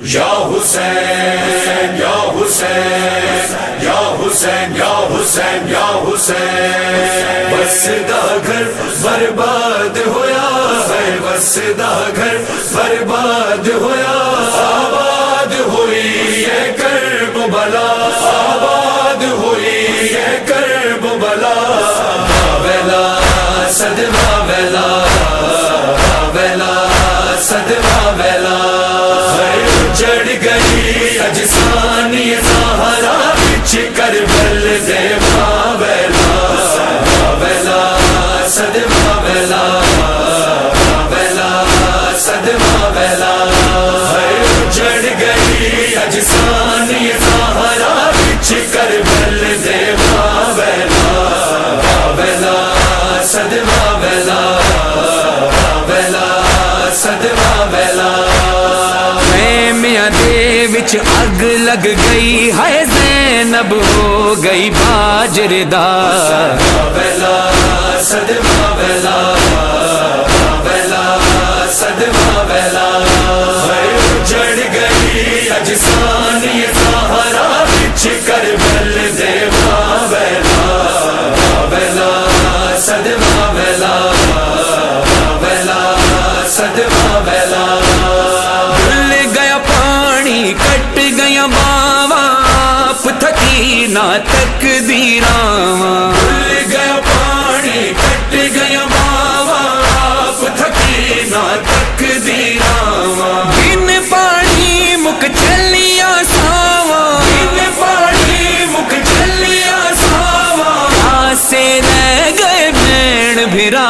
یا حسین یا حسین یا حسین یا حسین یا حسین۔ بس دا گھر برباد ہویا ہے، بس دا گھر برباد ہویا۔ آباد ہوئی یہ کرب بلا، آباد ہوئی یہ کرب بلا۔ ویلا صدمہ ویلا میاں دے وچ اگ لگ گئی ہے زینب ہو گئی باجردار صدمہ ویلا صدمہ ویلا ویلا۔ تھکی نہ تک گیا پانی کٹ گیا ماوا آپ تھکی نہ تک بن پانی مک چلیا ساوا بن پانی مک چلیا ساوا آسے رہ گئے بین بھرا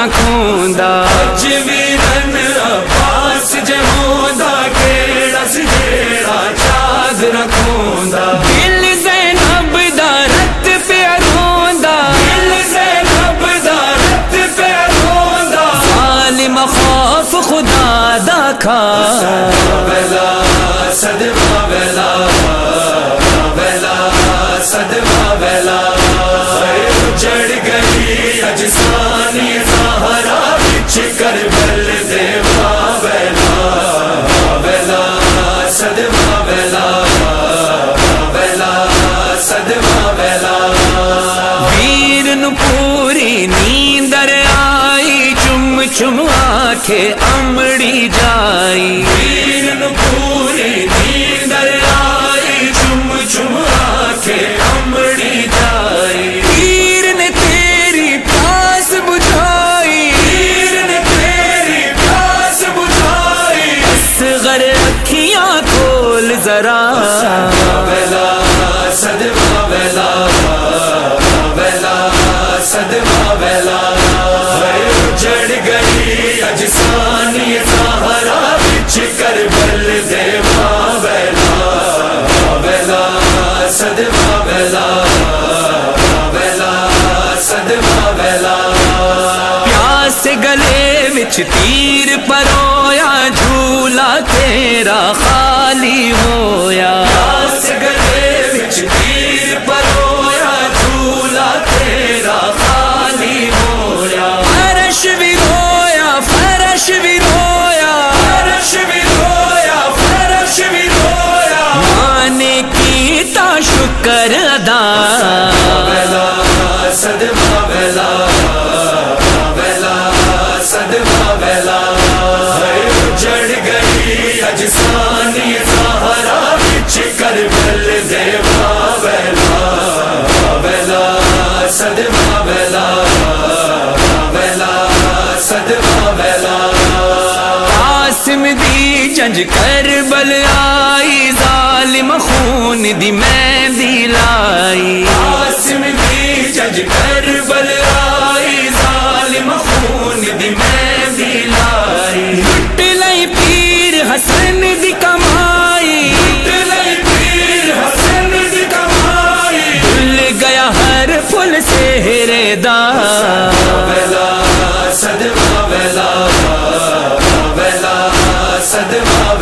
چادر کھوندا جویرن عباس جہوندا کیڑا سجیڑا چادر کھوندا دل زینب دا رت پہ روندا دل زینب دا رت ظالم خوف خدا دا کھا۔ ویلا صدمہ ویلا ویلا صدمہ ویلا۔ جڑ گئی اجسانی سہارا بچھ کر بل دے ویلا ویلا صدمہ ویلا ویلا صدمہ ویلا ویر پوری نیندر آئی چم چم آکھے امڑی جائی ویر پوری ویلا صدمہ ویلا ویلا صدمہ ویلا جڑ گئی اجسانی سہارا بچھ کر بل دے ویلا ویلا صدمہ ویلا ویلا صدمہ ویلا پیاس گلے وچ تیر شکر ادا صدمہ ویلا ویلا صدمہ ویلا۔ جڑ گئی اجسانی سہارا کر بل دے ویلا۔ ویلا صدمہ ویلا ویلا صدمہ ویلا۔ قاسم دی جنج کر بل آئی ظالم خون دی میں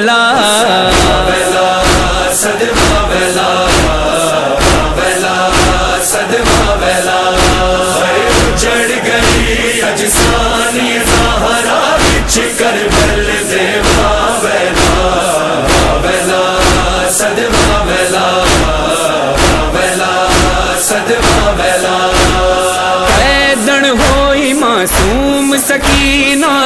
بلا ویلا صدمہ ویلا۔ ویلا صدمہ ویلا جڑ گئی سانی بچ کر بل دیوا ویلا ویلا صدمہ ویلا ویلا صدمہ ویلا پیدن ہوئی معصوم سکینہ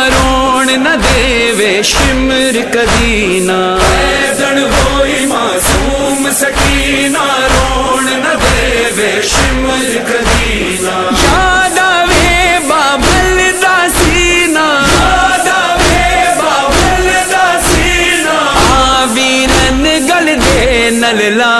نہ دے شمر کدینہ پیدن ہوئی معصوم سکینہ رون نہ دے وے شمر کدینہ یاد آوے بابل دا سینہ دادا وے باول دا سینہ آویرن گل دے نللا